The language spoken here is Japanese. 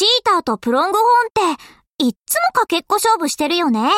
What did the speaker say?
チーターとプロングホーンって、いっつもかけっこ勝負してるよね。